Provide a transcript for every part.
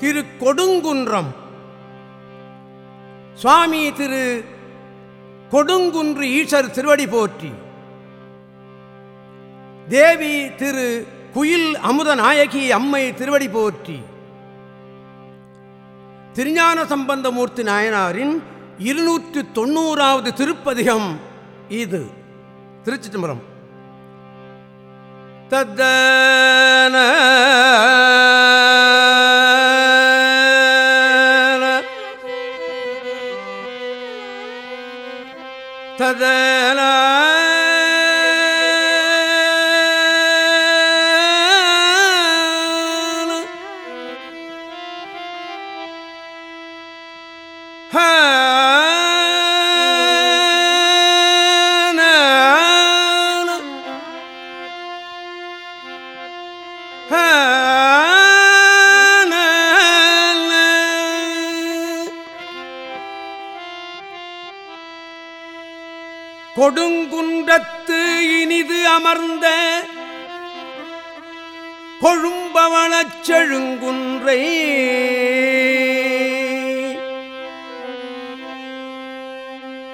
திரு கொடுங்குன்றம். சுவாமி திரு கொடுங்குன்று ஈசர் திருவடி போற்றி. தேவி திரு குயில் அமுத நாயகி அம்மை திருவடி போற்றி. திருஞான சம்பந்தமூர்த்தி நாயனாரின் இருநூற்று தொண்ணூறாவது திருப்பதிகம் இது. திருச்சி தத்தன கொடுங்குன்றத்து இனிது அமர்ந்த கொழும்பவளச் செழுங்குன்றை.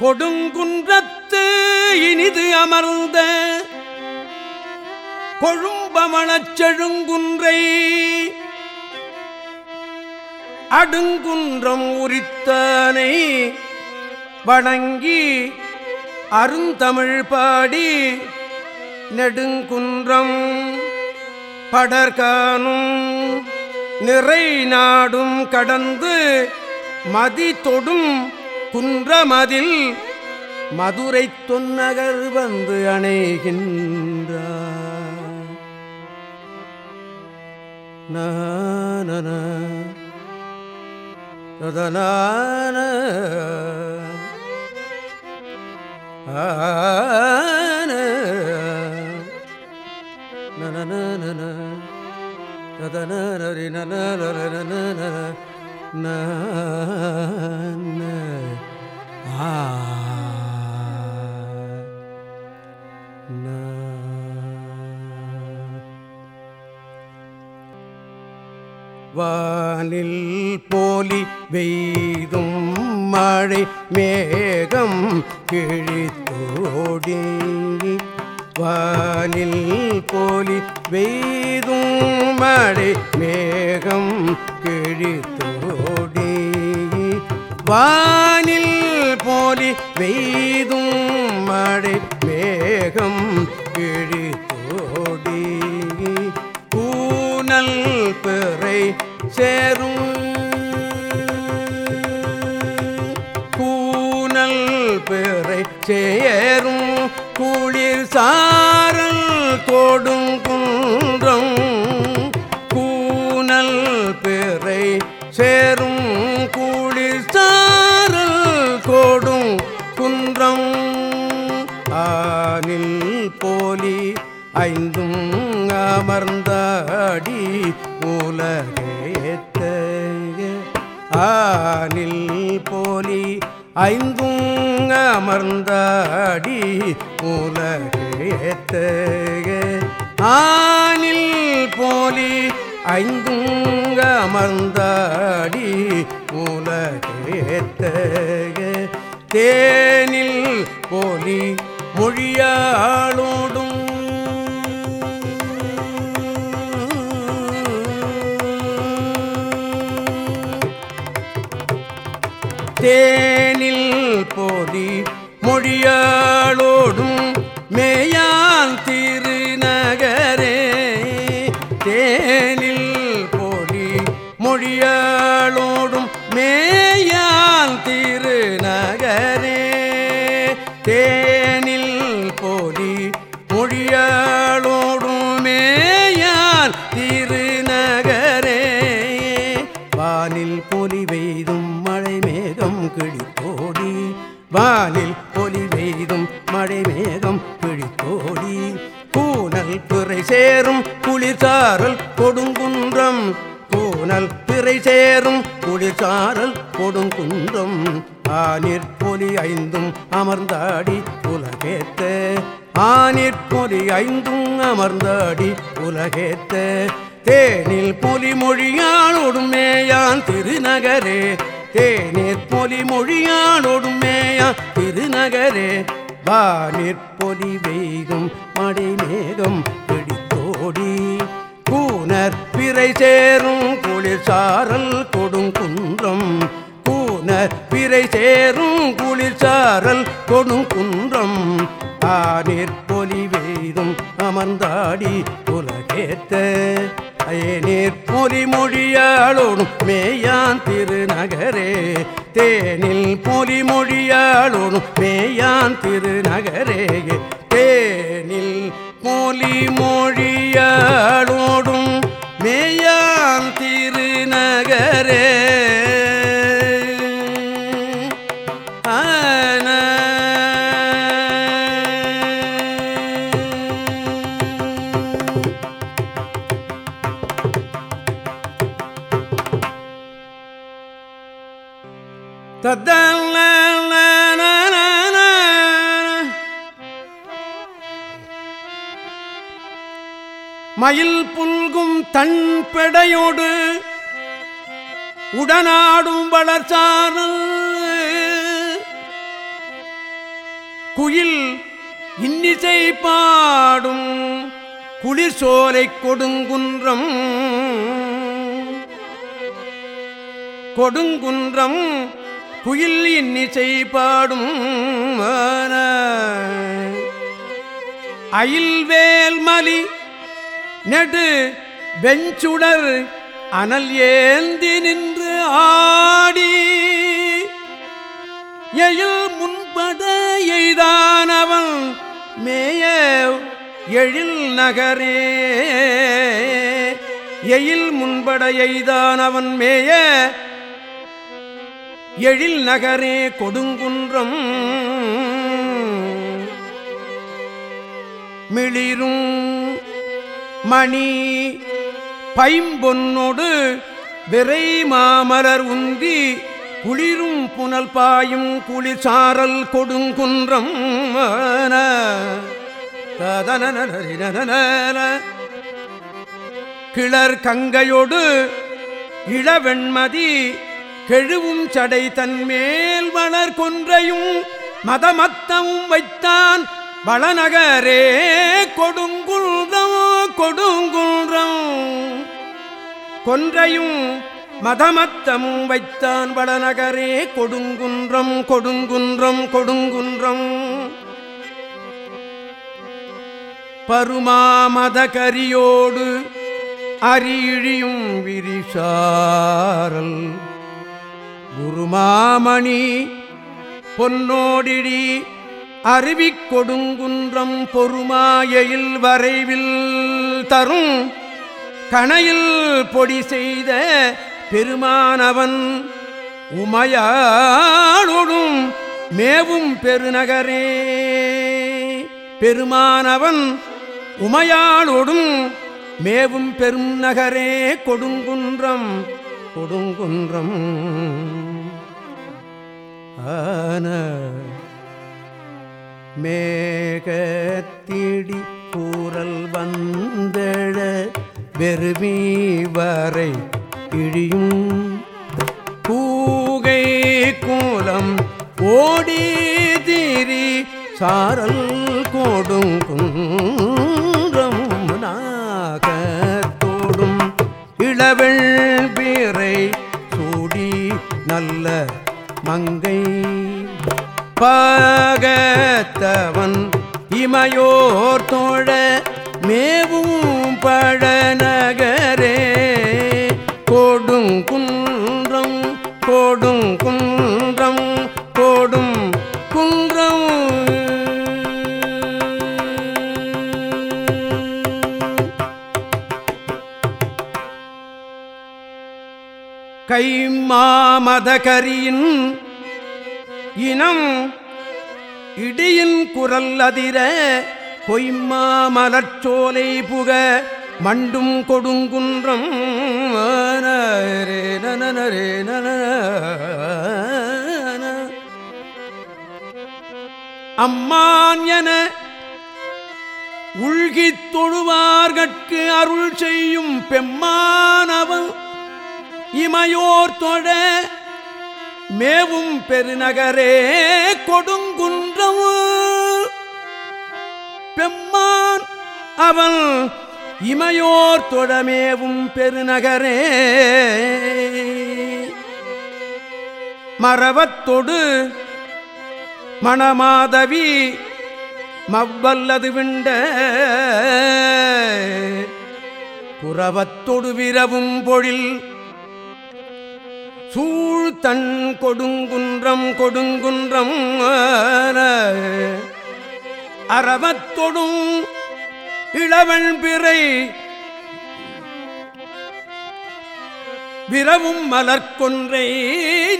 கொடுங்குன்றத்து இனிது அமர்ந்த கொழும்பமணச்செழுங்குன்றை அடுங்குன்றம் உரித்தானை வணங்கி அருந்தமிழ் பாடி நெடுங்குன்றம் படர்கானும் நிறை நாடும் கடந்து மதி தொடும் குன்றமதில் மதுரை தொன்னகர் வந்து அணைகின்றார். na na na. Na na na. Na. Na na na na ah. வானில் போலி வெய்தும் மழை மேகம் கிழித்தோடி. வானில் போலி வெய்தும் மழை மேகம் கிழித்தோடி. வானில் போலி வெய்தும் மழை மேகம் கிழித்தோடி. கூனல் பிறை சேரும். கூனல் பிறை சேரும். குளிர் சாரல் கோடும் குன்றம். கூனல் பிறை சேரும். குளிர் சாரல் கோடும் குன்றம். ஆனில் போலி ஐந்தும் அமர்ந்தாடி உலகே. ஆனில் போலி ஐந்தும் அமர்ந்தாடி உலகேத்தே ஆனில் போலி ஐந்துங்க அமர்ந்தாடி உலகேத்த தேனில் போலி மொழியாளோடும் போதி மொழியாளு பிறை சேரும் குளிர்சாரல் கொடுங்குன்றம் ஆனிற்பொலி ஐந்தும் அமர்ந்தாடி உலகேத்த. ஆனிற்பொலி ஐந்தும் அமர்ந்தாடி உலகேத்த. தேனில் பொலிமொழியானோடும் மேயான் திருநகரே. தேநீர் பொலிமொழியானோடும் மேயான் திருநகரே. வானிற் பொலி வெய்கும் மடைமேகம் பிடித்தோடி கூனர் பிறை சேரும் குளிர் சாரல் கொடுங்குன்றம் கூன பிறை சேரும் குளிர் சாரல் கொடுங்குன்றம் ஆனிற் பொலி வெய்தும் அமர்ந்தாடி உலகேத்த. அயனீர் பொலிமொழியாளோடும் மேயான் திருநகரே. தேனில் பொலிமொழியாளோடும் மேயான் திருநகரே. தேனில் பொலி பொலிமொழியாளோடும் மயில் புல்கும் தன் பெடையோடு உடனாடும் வளர்ச்சாரல் குயில் இன்னிசை பாடும் குளிர்சோலை கொடுங்குன்றம். கொடுங்குன்றம் குயில் இன்னிசை பாடும் அயில்வேல் மலி நெடு வெஞ்சுடர் அனல் ஏந்தி நின்று ஆடி. எயில் முன்பட எய்தானவன் மேய எழில் நகரே. எயில் முன்பட எய்தானவன் மேய எழில் நகரே கொடுங்குன்றம். மிளிரும் மணி. பைம்பொன்னொடு விரை மாமலர் உந்தி குளிரும் புனல் பாயும் குளிர்சாரல் கொடுங்குன்றம் கிளர் கங்கையோடு இளவெண்மதி கெழுவும் சடை தன்மேல் வளர் கொன்றையும் மதமத்தமும் வைத்தான் வளநகரே கொடுங்குள் கொடுங்குன்றம். கொன்றையும் மதமத்தமும் வைத்தான் வடநகரே கொடுங்குன்றம் கொடுங்குன்றம் கொடுங்குன்றம். பருமாமத கரியோடு அரியிழியும் விரிசாரல். குருமாமணி பொன்னோடிடி அருவிக் கொடுங்குன்றம் பொறுமாயையில் வரைவில் தரும் கணையில் பொடி செய்த பெருமானவன் உமையாளொடும் மேவும் பெருநகரே. பெருமானவன் உமையாளொடும் மேவும் பெரும் நகரே கொடுங்குன்றம் கொடுங்குன்றம். ஆன மேகத்திடி கூறல் வந்தழ வெறுமி வரை இழியும். பூகை கூலம் ஓடி திரி சாரல் கொடுங்குன்றம் நாகத்தோடும். இளவெள் பீரை சூடி நல்ல மங்கை பாகத்தவன் இமையோர் தோழ மேவும் பழநகரே. கொடுங்குன்றம் கொடுங்குன்றம் கோடும் குன்றம் கைமாமதகரியின் இனம் இடியின் குரல் அதிர பொய்மா மலர்ச்சோலை புக மண்டும் கொடுங்குன்றம் நரே நனரே நன அம்மான் என உள்கித் தொழுவார்கட்கு அருள் செய்யும் பெம்மானவன் இமையோர் தொழ மேவும் பெருநகரே கொடுங்குன்றம் பெம்மான் அவள் இமையோர் தொடமேவும் பெருநகரே. மரவத்தொடு மணமாதவி மவ்வல்லது விண்ட. புறவத்தொடு விரவும் பொழில் சூழ்தன் கொடுங்குன்றம் கொடுங்குன்றம் அறவத்தொடும் இளவன் பிறை விரவும் மலர்கொன்றை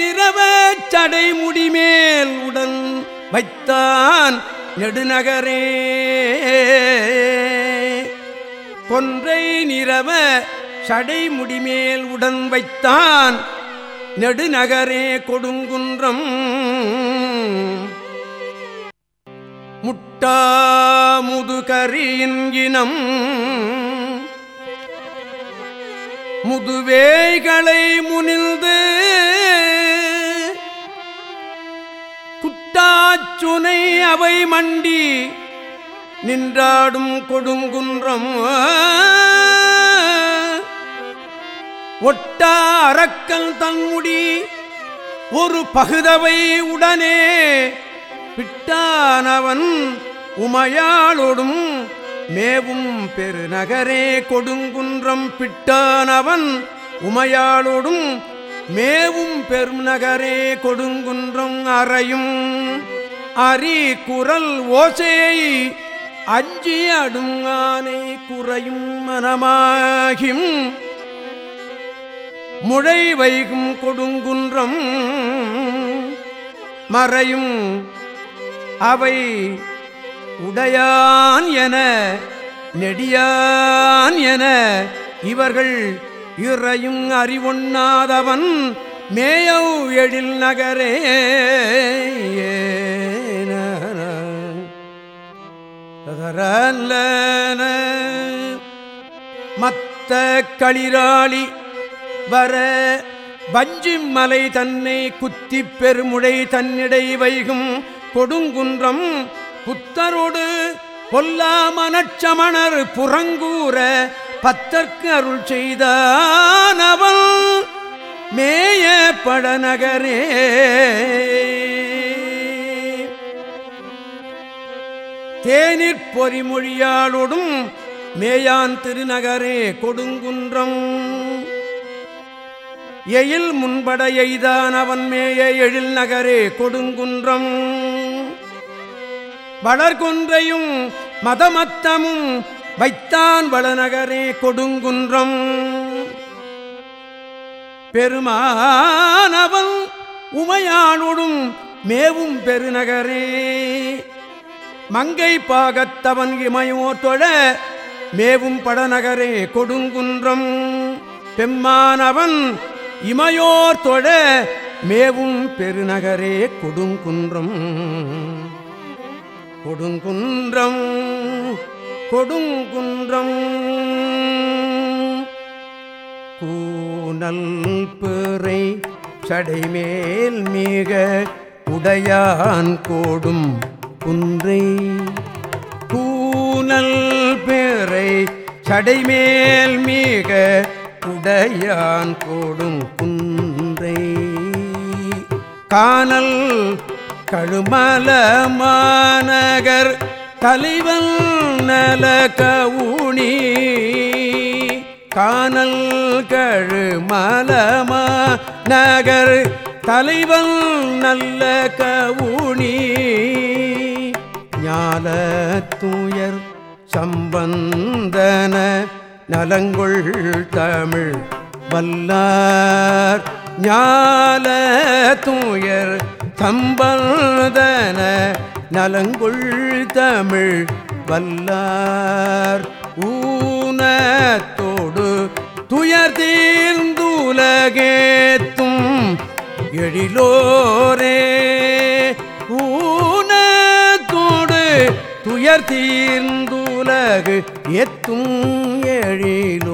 நிறவ சடைமுடிமேல் உடன் வைத்தான் நெடுநகரே. கொன்றை நிறவ சடைமுடிமேல் உடன் வைத்தான் நெடுநகரே கொடுங்குன்றம். முட்டாமுதுகரியின்கினம் முதுவேய்களை முனிந்து. குட்டாச்சுனை அவை மண்டி நின்றாடும் கொடுங்குன்றம். ஒட்டா அரக்கல் தன்முடி ஒரு பகுதவை உடனே பிட்டானவன் உமையாளோடும் மேவும் பெருநகரே கொடுங்குன்றம் பிட்டானவன் உமையாளோடும் மேவும் பெருநகரே கொடுங்குன்றம் அறையும் அரி குரல் ஓசையை அஞ்சி அடுங்கானை குறையும் மனமாகியும் முழை வைகும் கொடுங்குன்றம் மறையும் அவை உடையான் என நெடியான் என இவர்கள் இறையும் அறிவொண்ணாதவன் மேயவ் எழில் நகரே மத்த களிராளி வர வஞ்சி தன்னை குத்தி பெருமுடை தன்னிடை வைகும் கொடுங்குன்றம் புத்தரோடு பொல்லாமனச்சமணர் புறங்கூற பத்தற்கு அருள் செய்தானவன் மேய படநகரே. தேநீர் பொறிமொழியாளோடும் மேயான் திருநகரே கொடுங்குன்றம். எயில் முன்பட எய்தான் அவன் மேய எழில் நகரே கொடுங்குன்றம். வளர்கொன்றையும் மதமத்தமும் வைத்தான் வளநகரே கொடுங்குன்றம். பெருமானவன் உமையானோடும் மேவும் பெருநகரே. மங்கை பாகத்தவன் இமையோ தொழ மேவும் படநகரே கொடுங்குன்றம். பெம்மானவன் இமையோர் தொழ மேவும் பெருநகரே கொடுங்குன்றம். கொடுங்குன்றம் கொடுங்குன்றம். கூனல் பிறை சடைமேல் மிக உடையான் கோடும் குன்றை. கூனல் பிறை சடைமேல் மிக உடையான் கோடும் குன்றை காணல் கழுமல மாநகர் தலைவன் நல கவுனி. காணல் கழுமலமா நகர் தலைவன் நல்ல கவுனி. ஞால தூயர் சம்பந்தன நலங்கொள் தமிழ் வல்லார் ஞால தூயர் சம்பந்தன நலங்குள் தமிழ் வல்லார் ஊனத்தோடு துயர் தீர்ந்துலகேத்தும் எழிலோரே. ஊனத்தோடு துயர் தீர்ந்துலகேத்தும் எத்தும் எழிலோ